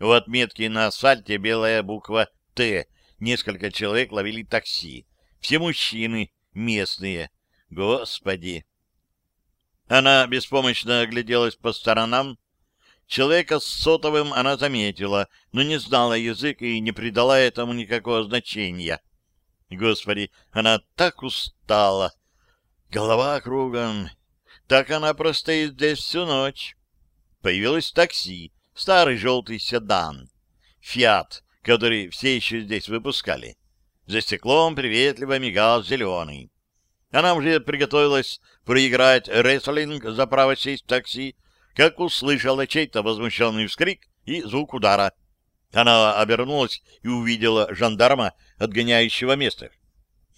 У отметки на асфальте белая буква «Т». Несколько человек ловили такси. Все мужчины, местные. Господи! Она беспомощно огляделась по сторонам. Человека с сотовым она заметила, но не знала язык и не придала этому никакого значения. Господи, она так устала! Голова кругом, так она простоит здесь всю ночь. Появилось такси, старый желтый седан. «Фиат», который все еще здесь выпускали. За стеклом приветливо мигал зеленый. Она уже приготовилась проиграть рестлинг за право сесть в такси, как услышала чей-то возмущенный вскрик и звук удара. Она обернулась и увидела жандарма, отгоняющего место.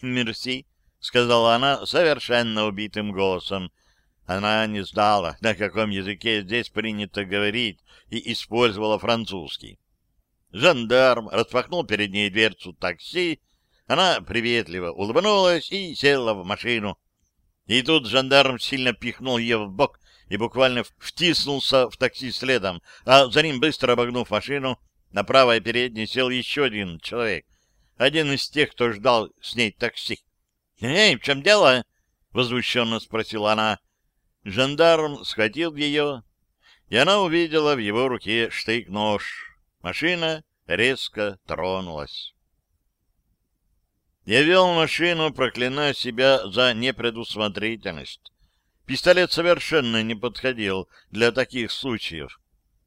«Мерси», — сказала она совершенно убитым голосом. Она не знала, на каком языке здесь принято говорить, и использовала французский. Жандарм распахнул перед ней дверцу такси, она приветливо улыбнулась и села в машину. И тут жандарм сильно пихнул ее в бок и буквально втиснулся в такси следом, а за ним, быстро обогнув машину, на правое переднее сел еще один человек, один из тех, кто ждал с ней такси. — Эй, в чем дело? — возмущенно спросила она. Жандарм схватил ее, и она увидела в его руке штык-нож. Машина резко тронулась. Я вел машину, проклиная себя за непредусмотрительность. Пистолет совершенно не подходил для таких случаев.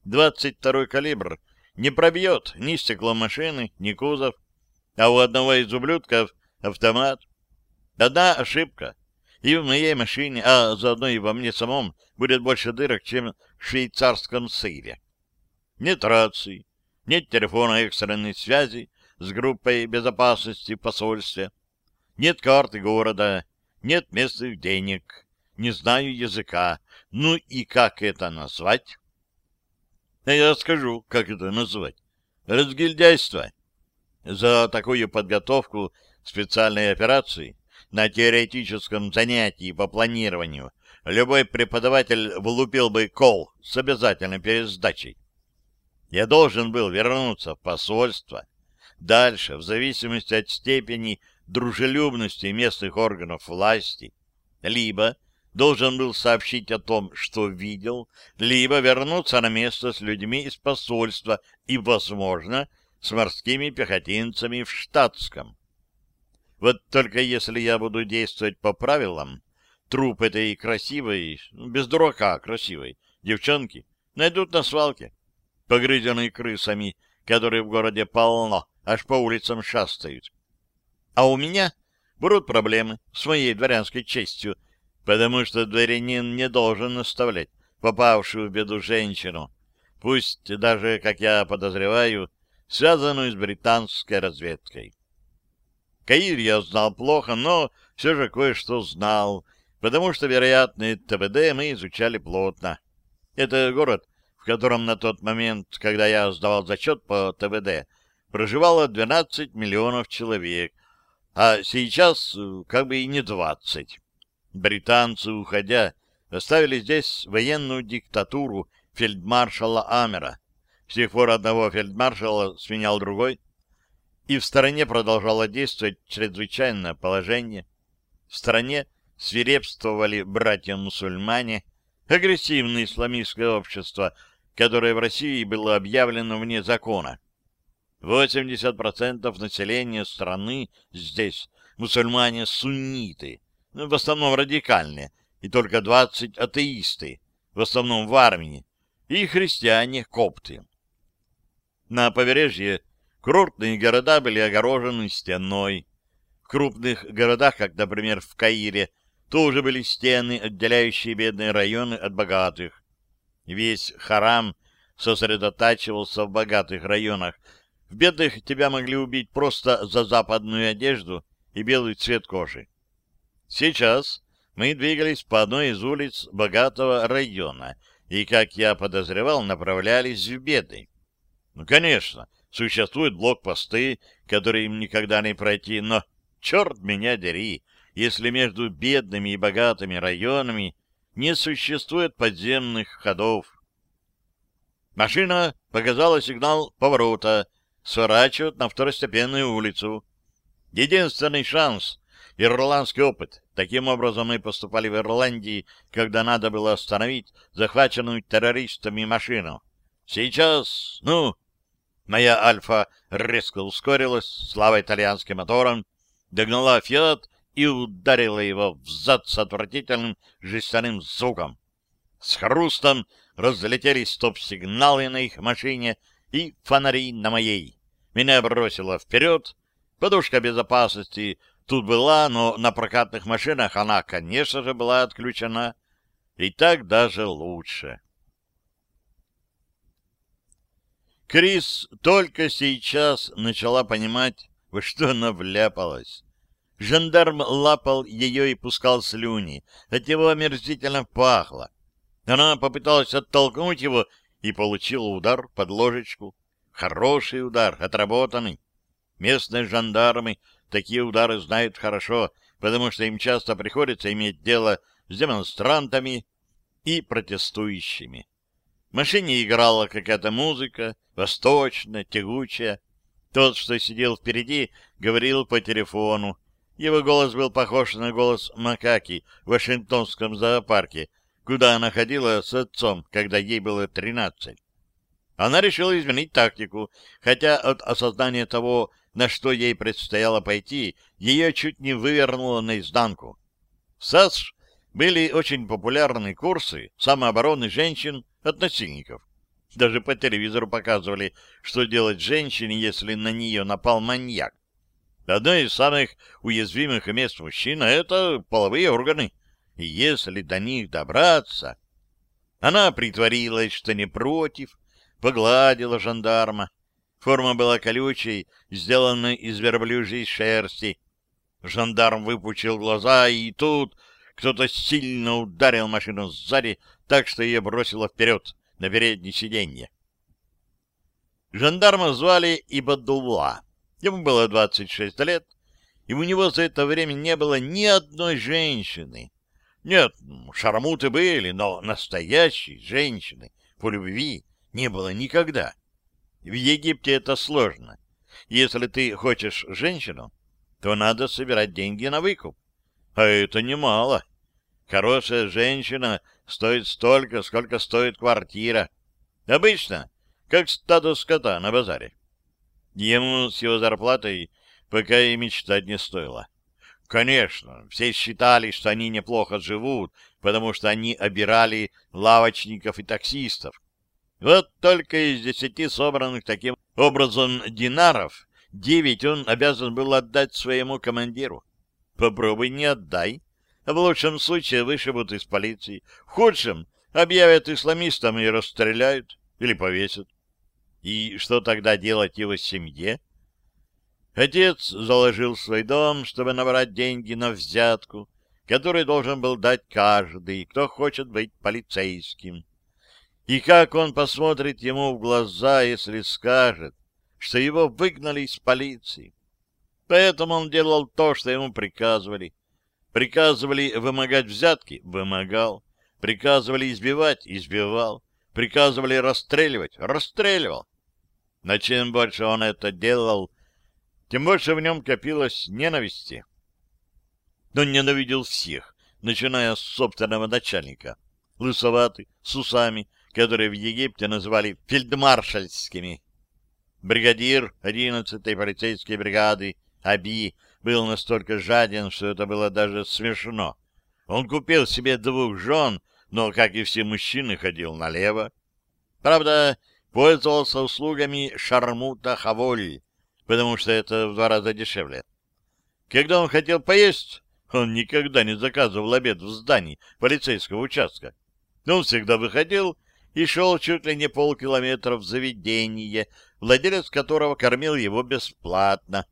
22-й калибр не пробьет ни стекло машины, ни кузов, а у одного из ублюдков автомат. Одна ошибка, и в моей машине, а заодно и во мне самом, будет больше дырок, чем в швейцарском сыре. Нет рации, нет телефона экстренной связи с группой безопасности в посольстве, нет карты города, нет местных денег, не знаю языка. Ну и как это назвать? А я скажу, как это назвать. Разгильдяйство. За такую подготовку специальной операции на теоретическом занятии по планированию любой преподаватель влупил бы кол с обязательной пересдачей. Я должен был вернуться в посольство. Дальше, в зависимости от степени дружелюбности местных органов власти, либо должен был сообщить о том, что видел, либо вернуться на место с людьми из посольства и, возможно, с морскими пехотинцами в штатском. Вот только если я буду действовать по правилам, труп этой красивой, без дурака красивой, девчонки найдут на свалке, погрызенной крысами, которые в городе полно, аж по улицам шастают. А у меня будут проблемы с моей дворянской честью, потому что дворянин не должен оставлять попавшую в беду женщину, пусть даже, как я подозреваю, связанную с британской разведкой. Каир я знал плохо, но все же кое-что знал, потому что вероятный ТВД мы изучали плотно. Это город, в котором на тот момент, когда я сдавал зачет по ТВД, проживало 12 миллионов человек, а сейчас э, как бы и не 20. Британцы, уходя, оставили здесь военную диктатуру фельдмаршала Амера. С тех пор одного фельдмаршала сменял другой, и в стране продолжало действовать чрезвычайное положение. В стране свирепствовали братья-мусульмане, агрессивное исламистское общество, которое в России было объявлено вне закона. 80% населения страны здесь мусульмане-сунниты, в основном радикальные, и только 20 атеисты, в основном в армии, и христиане-копты. На побережье курортные города были огорожены стеной. В крупных городах, как, например, в Каире, тоже были стены, отделяющие бедные районы от богатых. Весь харам сосредотачивался в богатых районах. В бедных тебя могли убить просто за западную одежду и белый цвет кожи. Сейчас мы двигались по одной из улиц богатого района и, как я подозревал, направлялись в бедный. Ну, конечно, существуют блокпосты, которые им никогда не пройти, но, черт меня дери, если между бедными и богатыми районами не существует подземных ходов. Машина показала сигнал поворота, сворачивать на второстепенную улицу. Единственный шанс — ирландский опыт. Таким образом мы поступали в Ирландии, когда надо было остановить захваченную террористами машину. Сейчас, ну, Моя «Альфа» резко ускорилась, слава итальянским моторам, догнала «Фиат» и ударила его в зад с отвратительным жестяным звуком. С хрустом разлетелись стоп-сигналы на их машине и фонари на моей. Меня бросило вперед. Подушка безопасности тут была, но на прокатных машинах она, конечно же, была отключена. И так даже лучше. Крис только сейчас начала понимать, во что она вляпалась. Жандарм лапал ее и пускал слюни, от него омерзительно пахло. Она попыталась оттолкнуть его и получила удар под ложечку. Хороший удар, отработанный. Местные жандармы такие удары знают хорошо, потому что им часто приходится иметь дело с демонстрантами и протестующими. В машине играла какая-то музыка, восточная, тягучая. Тот, что сидел впереди, говорил по телефону. Его голос был похож на голос макаки в Вашингтонском зоопарке, куда она ходила с отцом, когда ей было тринадцать. Она решила изменить тактику, хотя от осознания того, на что ей предстояло пойти, ее чуть не вывернуло наизнанку. В САС были очень популярны курсы самообороны женщин от насильников. Даже по телевизору показывали, что делать женщине, если на нее напал маньяк. Одно из самых уязвимых мест мужчины — это половые органы. И если до них добраться... Она притворилась, что не против, погладила жандарма. Форма была колючей, сделанной из верблюжьей шерсти. Жандарм выпучил глаза, и тут кто-то сильно ударил машину сзади, так что ее бросило вперед на переднее сиденье. Жандарма звали Ибадулла. Ему было 26 лет, и у него за это время не было ни одной женщины. Нет, шармуты были, но настоящей женщины по любви не было никогда. В Египте это сложно. Если ты хочешь женщину, то надо собирать деньги на выкуп. А это немало. Хорошая женщина стоит столько, сколько стоит квартира. Обычно, как стадо скота на базаре. Ему с его зарплатой пока и мечтать не стоило. Конечно, все считали, что они неплохо живут, потому что они обирали лавочников и таксистов. Вот только из десяти собранных таким образом динаров девять он обязан был отдать своему командиру. Попробуй не отдай, в лучшем случае вышибут из полиции. В худшем объявят исламистам и расстреляют или повесят. И что тогда делать его семье? Отец заложил свой дом, чтобы набрать деньги на взятку. который должен был дать каждый, кто хочет быть полицейским. И как он посмотрит ему в глаза, если скажет, что его выгнали из полиции. Поэтому он делал то, что ему приказывали. Приказывали вымогать взятки — вымогал. Приказывали избивать — избивал. Приказывали расстреливать — расстреливал. Но чем больше он это делал, тем больше в нем копилось ненависти. Он ненавидел всех, начиная с собственного начальника. Лысоватый, с усами, которые в Египте называли фельдмаршальскими. Бригадир 11-й полицейской бригады Аби был настолько жаден, что это было даже смешно. Он купил себе двух жен, но, как и все мужчины, ходил налево. Правда, пользовался услугами Шармута Хаволь, потому что это в два раза дешевле. Когда он хотел поесть, он никогда не заказывал обед в здании полицейского участка. Он всегда выходил и шел чуть ли не полкилометра в заведение, владелец которого кормил его бесплатно,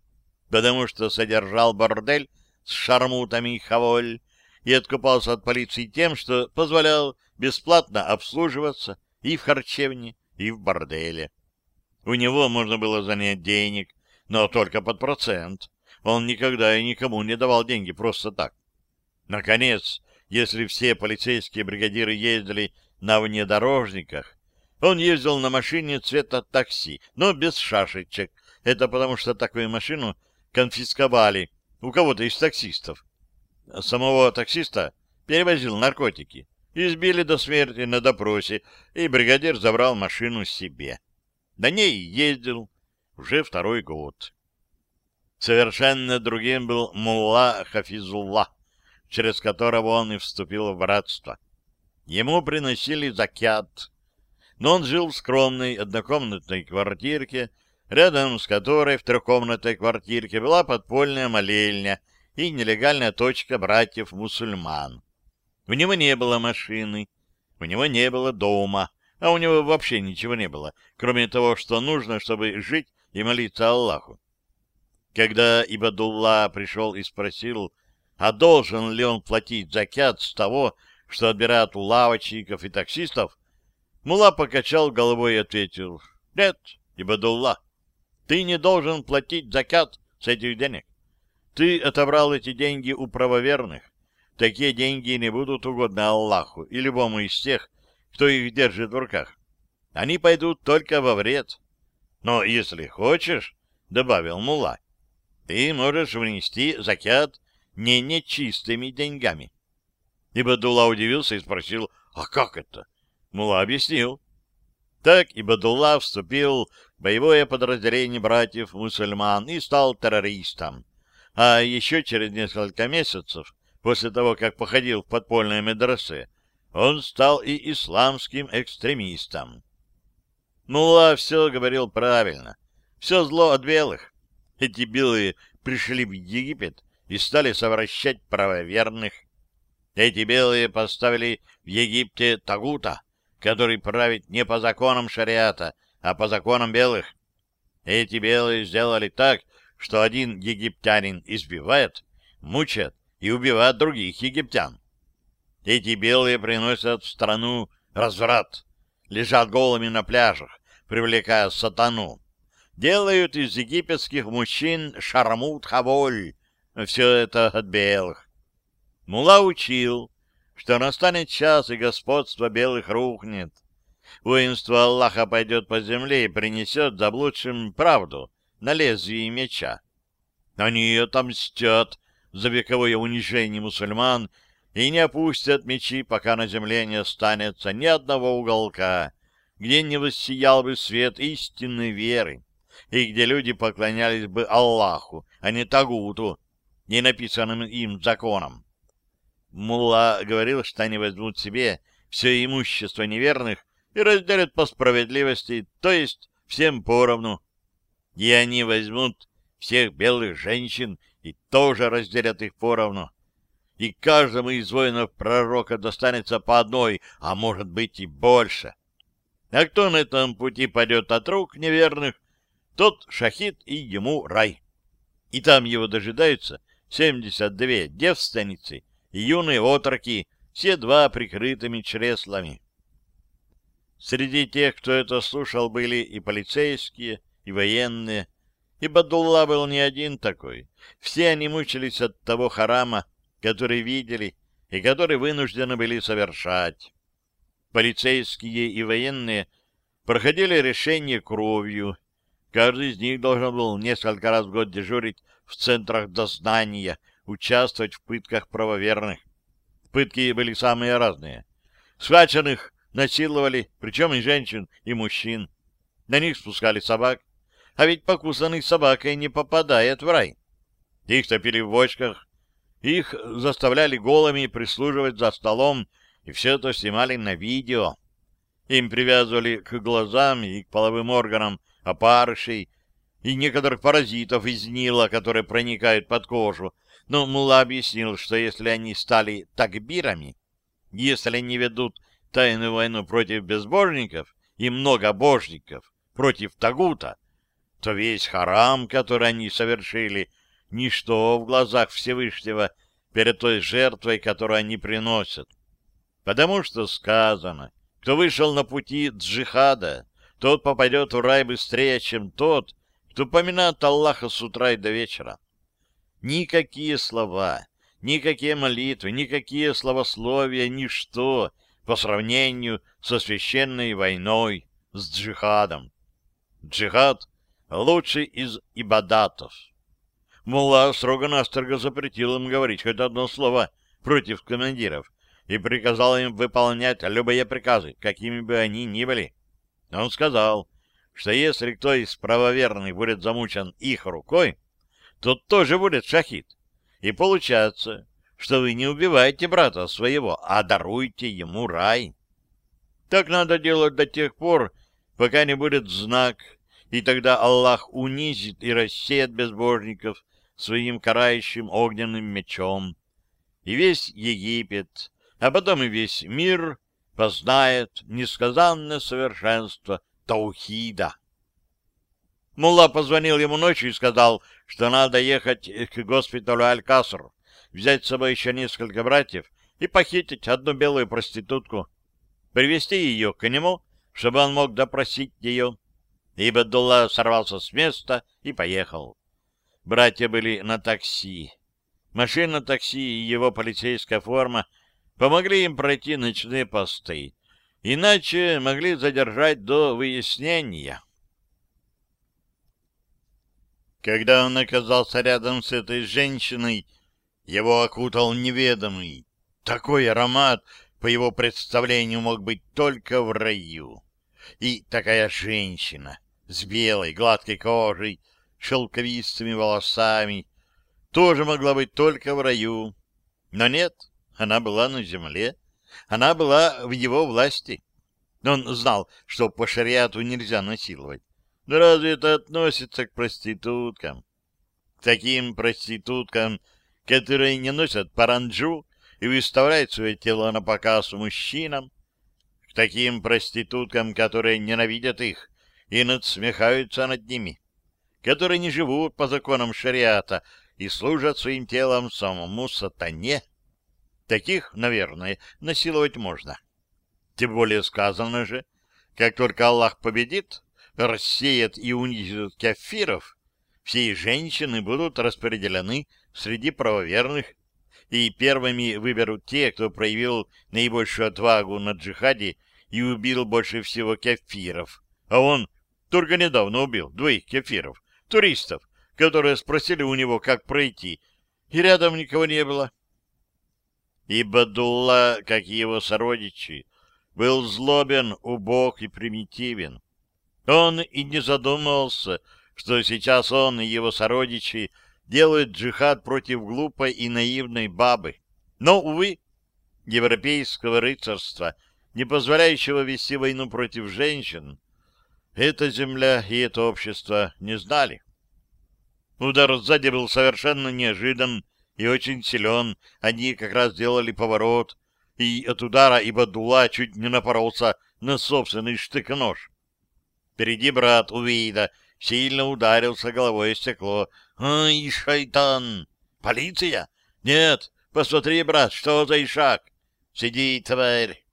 потому что содержал бордель с шармутами хаволь и откупался от полиции тем, что позволял бесплатно обслуживаться и в харчевне, и в борделе. У него можно было занять денег, но только под процент. Он никогда и никому не давал деньги просто так. Наконец, если все полицейские бригадиры ездили на внедорожниках. Он ездил на машине цвета такси, но без шашечек. Это потому, что такую машину конфисковали у кого-то из таксистов. Самого таксиста перевозил наркотики. Избили до смерти на допросе, и бригадир забрал машину себе. На ней ездил уже второй год. Совершенно другим был Мулла Хафизулла, через которого он и вступил в братство. Ему приносили закят, но он жил в скромной однокомнатной квартирке, рядом с которой в трехкомнатной квартирке была подпольная молельня и нелегальная точка братьев-мусульман. У него не было машины, у него не было дома, а у него вообще ничего не было, кроме того, что нужно, чтобы жить и молиться Аллаху. Когда Ибадулла пришел и спросил, а должен ли он платить закят с того, что отбирают у лавочников и таксистов, Мула покачал головой и ответил, «Нет, Ибадулла, ты не должен платить закат с этих денег. Ты отобрал эти деньги у правоверных. Такие деньги не будут угодны Аллаху и любому из тех, кто их держит в руках. Они пойдут только во вред. Но если хочешь, — добавил Мула, — ты можешь внести закят не нечистыми деньгами. Ибадулла удивился и спросил, а как это? Мула объяснил. Так Ибадулла вступил в боевое подразделение братьев-мусульман и стал террористом. А еще через несколько месяцев, после того, как походил в подпольное медресе, он стал и исламским экстремистом. Мула все говорил правильно. Все зло от белых. Эти белые пришли в Египет и стали совращать правоверных. Эти белые поставили в Египте Тагута, который правит не по законам шариата, а по законам белых. Эти белые сделали так, что один египтянин избивает, мучает и убивает других египтян. Эти белые приносят в страну разврат, лежат голыми на пляжах, привлекая сатану. Делают из египетских мужчин шармут-хаволь. Все это от белых. Мула учил, что настанет час, и господство белых рухнет. Воинство Аллаха пойдет по земле и принесет заблудшим правду на лезвии меча. Они отомстят за вековое унижение мусульман и не опустят мечи, пока на земле не останется ни одного уголка, где не воссиял бы свет истинной веры, и где люди поклонялись бы Аллаху, а не Тагуту, не написанным им законам. Мулла говорил, что они возьмут себе все имущество неверных и разделят по справедливости, то есть всем поровну. И они возьмут всех белых женщин и тоже разделят их поровну. И каждому из воинов пророка достанется по одной, а может быть и больше. А кто на этом пути пойдет от рук неверных, тот шахид и ему рай. И там его дожидаются семьдесят две девственницы и юные отроки, все два прикрытыми чреслами. Среди тех, кто это слушал, были и полицейские, и военные, и Бадулла был не один такой. Все они мучились от того харама, который видели и который вынуждены были совершать. Полицейские и военные проходили решение кровью. Каждый из них должен был несколько раз в год дежурить в центрах дознания, участвовать в пытках правоверных. Пытки были самые разные. Схваченных насиловали, причем и женщин, и мужчин. На них спускали собак, а ведь покусанный собакой не попадает в рай. Их топили в бочках, их заставляли голыми прислуживать за столом, и все это снимали на видео. Им привязывали к глазам и к половым органам опарышей и некоторых паразитов из Нила, которые проникают под кожу. Но Мула объяснил, что если они стали такбирами, если они ведут тайную войну против безбожников и многобожников против Тагута, то весь харам, который они совершили, ничто в глазах Всевышнего перед той жертвой, которую они приносят. Потому что сказано, кто вышел на пути джихада, тот попадет в рай быстрее, чем тот, кто поминает Аллаха с утра и до вечера. Никакие слова, никакие молитвы, никакие словословия, ничто по сравнению со священной войной, с джихадом. Джихад — лучший из ибадатов. Мулла строго-настрого запретил им говорить хоть одно слово против командиров и приказал им выполнять любые приказы, какими бы они ни были. Он сказал, что если кто из правоверных будет замучен их рукой, тот тоже будет шахид. И получается, что вы не убиваете брата своего, а даруете ему рай. Так надо делать до тех пор, пока не будет знак, и тогда Аллах унизит и рассеет безбожников своим карающим огненным мечом. И весь Египет, а потом и весь мир познает несказанное совершенство Таухида. Мулла позвонил ему ночью и сказал, что надо ехать к госпиталю Аль-Каср, взять с собой еще несколько братьев и похитить одну белую проститутку, привести ее к нему, чтобы он мог допросить ее. И Бадулла сорвался с места и поехал. Братья были на такси. Машина такси и его полицейская форма помогли им пройти ночные посты, иначе могли задержать до выяснения. Когда он оказался рядом с этой женщиной, его окутал неведомый. Такой аромат, по его представлению, мог быть только в раю. И такая женщина с белой гладкой кожей, шелковистыми волосами, тоже могла быть только в раю. Но нет, она была на земле, она была в его власти. Он знал, что по шариату нельзя насиловать. Но разве это относится к проституткам? К таким проституткам, которые не носят паранджу и выставляют свое тело на показ мужчинам? К таким проституткам, которые ненавидят их и надсмехаются над ними? Которые не живут по законам шариата и служат своим телом самому сатане? Таких, наверное, насиловать можно. Тем более сказано же, как только Аллах победит, рассеет и унизит кафиров, все женщины будут распределены среди правоверных, и первыми выберут те, кто проявил наибольшую отвагу на джихаде и убил больше всего кефиров. А он только недавно убил двоих кефиров, туристов, которые спросили у него, как пройти, и рядом никого не было. И Бадулла, как и его сородичи, был злобен, убог и примитивен. Он и не задумывался, что сейчас он и его сородичи делают джихад против глупой и наивной бабы. Но, увы, европейского рыцарства, не позволяющего вести войну против женщин, эта земля и это общество не знали. Удар сзади был совершенно неожидан и очень силен. Они как раз делали поворот, и от удара Ибадула чуть не напоролся на собственный штык-нож. Впереди брат Увида сильно ударился головой о стекло. «Ай, шайтан! Полиция? Нет, Посмотри, брат, что за ишак? Сиди, тварь.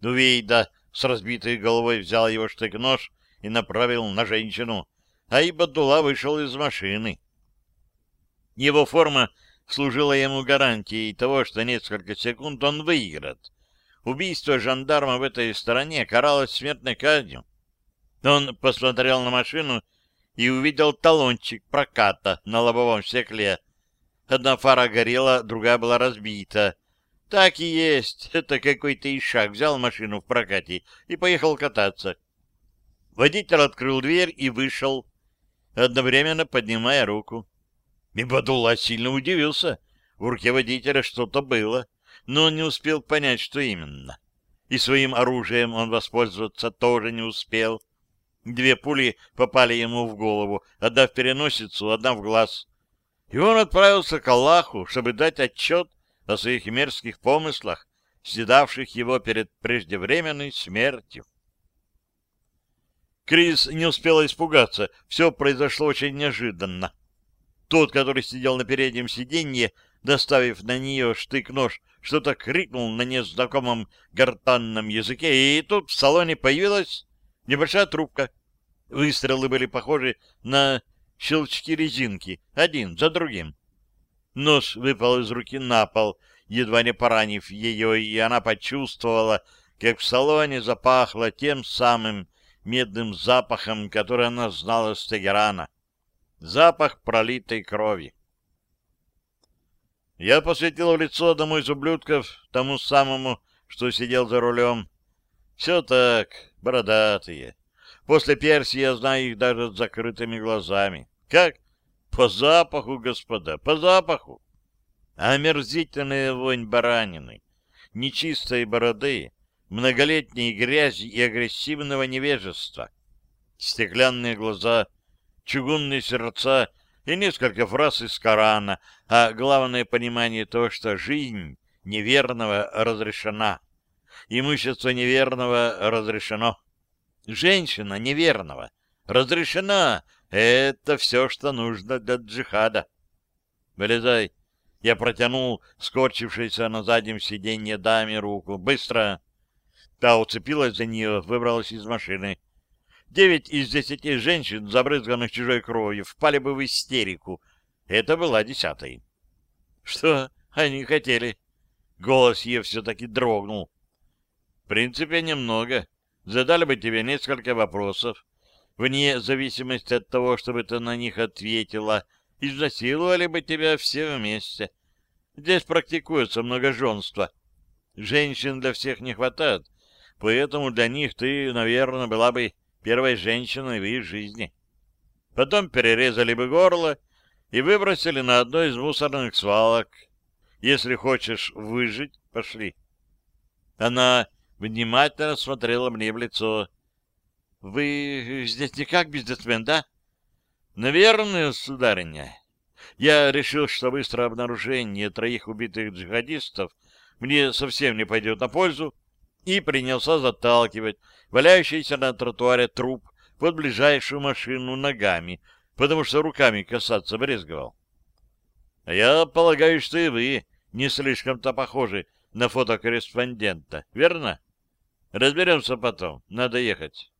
Увейда с разбитой головой взял его штык-нож и направил на женщину, а Ибадула вышел из машины. Его форма служила ему гарантией того, что несколько секунд он выиграет. Убийство жандарма в этой стороне каралось смертной казнью. Он посмотрел на машину и увидел талончик проката на лобовом стекле. Одна фара горела, другая была разбита. Так и есть. Это какой-то ишак взял машину в прокате и поехал кататься. Водитель открыл дверь и вышел, одновременно поднимая руку. Ибадулла сильно удивился. В руке водителя что-то было, но он не успел понять, что именно. И своим оружием он воспользоваться тоже не успел. Две пули попали ему в голову, одна в переносицу, одна в глаз. И он отправился к Аллаху, чтобы дать отчет о своих мерзких помыслах, седавших его перед преждевременной смертью. Крис не успела испугаться, все произошло очень неожиданно. Тот, который сидел на переднем сиденье, доставив на нее штык-нож, что-то крикнул на незнакомом гортанном языке, и тут в салоне появилась небольшая трубка. Выстрелы были похожи на щелчки резинки, один за другим. Нож выпал из руки на пол, едва не поранив ее, и она почувствовала, как в салоне запахло тем самым медным запахом, который она знала с Тегерана запах пролитой крови. Я посветил в лицо одному из ублюдков, тому самому, что сидел за рулем. Все так, бородатые. После Персии я знаю их даже с закрытыми глазами. Как? По запаху, господа, по запаху. Омерзительная вонь баранины, нечистой бороды, многолетней грязи и агрессивного невежества. Стеклянные глаза — чугунные сердца и несколько фраз из Корана, а главное понимание того, что жизнь неверного разрешена, имущество неверного разрешено, женщина неверного разрешена. Это все, что нужно для джихада. Вылезай. Я протянул скорчившейся на заднем сиденье даме руку. Быстро. Та уцепилась за нее, выбралась из машины. Девять из десяти женщин, забрызганных чужой кровью, впали бы в истерику. Это была десятой. Что они хотели? Голос ее все-таки дрогнул. В принципе, немного. Задали бы тебе несколько вопросов. Вне зависимости от того, чтобы ты на них ответила, изнасиловали бы тебя все вместе. Здесь практикуется многоженство. Женщин для всех не хватает, поэтому для них ты, наверное, была бы первой женщиной в их жизни. Потом перерезали бы горло и выбросили на одной из мусорных свалок. Если хочешь выжить, пошли. Она внимательно смотрела мне в лицо. — Вы здесь не как бизнесмен, да? — Наверное, сударыня. Я решил, что быстрое обнаружение троих убитых джихадистов мне совсем не пойдет на пользу, и принялся заталкивать валяющийся на тротуаре труп под ближайшую машину ногами, потому что руками касаться брезговал. А я полагаю, что и вы не слишком-то похожи на фотокорреспондента, верно? Разберемся потом, надо ехать.